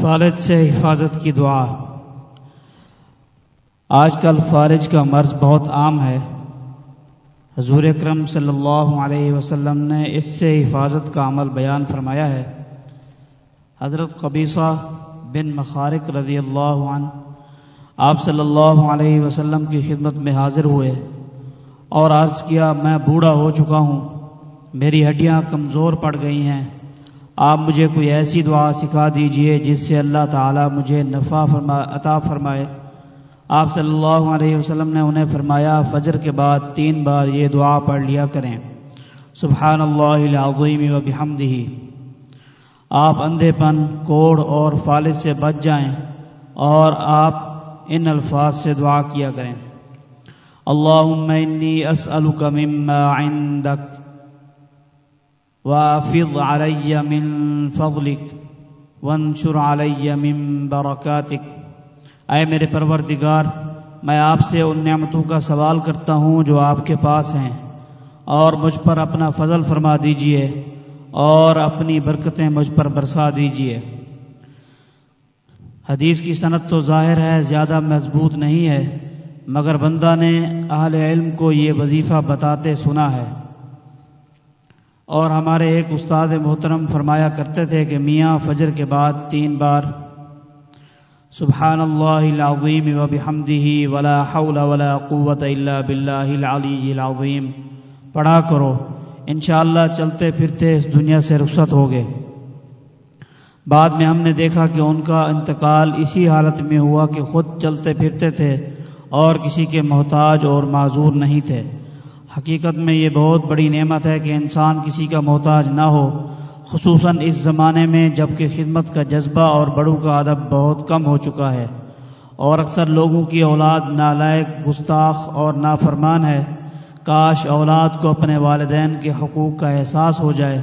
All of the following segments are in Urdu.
فالج سے حفاظت کی دعا۔ آج کل فالج کا مرض بہت عام ہے۔ حضور اکرم صلی اللہ علیہ وسلم نے اس سے حفاظت کا عمل بیان فرمایا ہے۔ حضرت قبیصہ بن مخارق رضی اللہ عنہ آپ صلی اللہ علیہ وسلم کی خدمت میں حاضر ہوئے اور عرض کیا، میں بوڑھا ہو چکا ہوں، میری ہڈیاں کمزور پڑ گئی ہیں۔ آپ مجھے کوئی ایسی دعا سکھا دیجیے جس سے اللہ تعالیٰ مجھے نفع فرما، عطا فرمائے۔ آپ صلی اللہ علیہ وسلم نے انہیں فرمایا، فجر کے بعد تین بار یہ دعا پڑھ لیا کریں۔ سبحان اللہ العظیم و بحمدہ۔ آپ اندھے پن، کوڑ اور فالد سے بچ جائیں اور آپ ان الفاظ سے دعا کیا کریں۔ اللہم انی اسألک مما عندک۔ وافض علی من فضلک وانشر علی من برکاتک اے میرے پروردگار، میں آپ سے ان نعمتوں کا سوال کرتا ہوں جو آپ کے پاس ہیں۔ اور مجھ پر اپنا فضل فرما دیجیے، اور اپنی برکتیں مجھ پر برسا دیجیے۔ حدیث کی صنعت تو ظاہر ہے، زیادہ مضبوط نہیں ہے، مگر بندہ نے اہل علم کو یہ وظیفہ بتاتے سنا ہے۔ اور ہمارے ایک استاد محترم فرمایا کرتے تھے کہ میاں فجر کے بعد تین بار سبحان اللہ العظیم و بحمدہ ولا حول ولا قوت الا باللہ العلی العظیم۔ پڑھا کرو۔ انشاءاللہ چلتے پھرتے اس دنیا سے رخصت ہوگے بعد میں ہم نے دیکھا کہ ان کا انتقال اسی حالت میں ہوا کہ خود چلتے پھرتے تھے اور کسی کے محتاج اور معذور نہیں تھے۔ حقیقت میں یہ بہت بڑی نعمت ہے کہ انسان کسی کا محتاج نہ ہو، خصوصاً اس زمانے میں جبکہ خدمت کا جذبہ اور بڑوں کا ادب بہت کم ہو چکا ہے۔ اور اکثر لوگوں کی اولاد نالائق، گستاخ اور نافرمان ہے۔ کاش اولاد کو اپنے والدین کے حقوق کا احساس ہو جائے،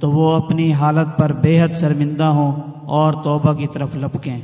تو وہ اپنی حالت پر بے حد شرمندہ ہوں اور توبہ کی طرف لپکیں۔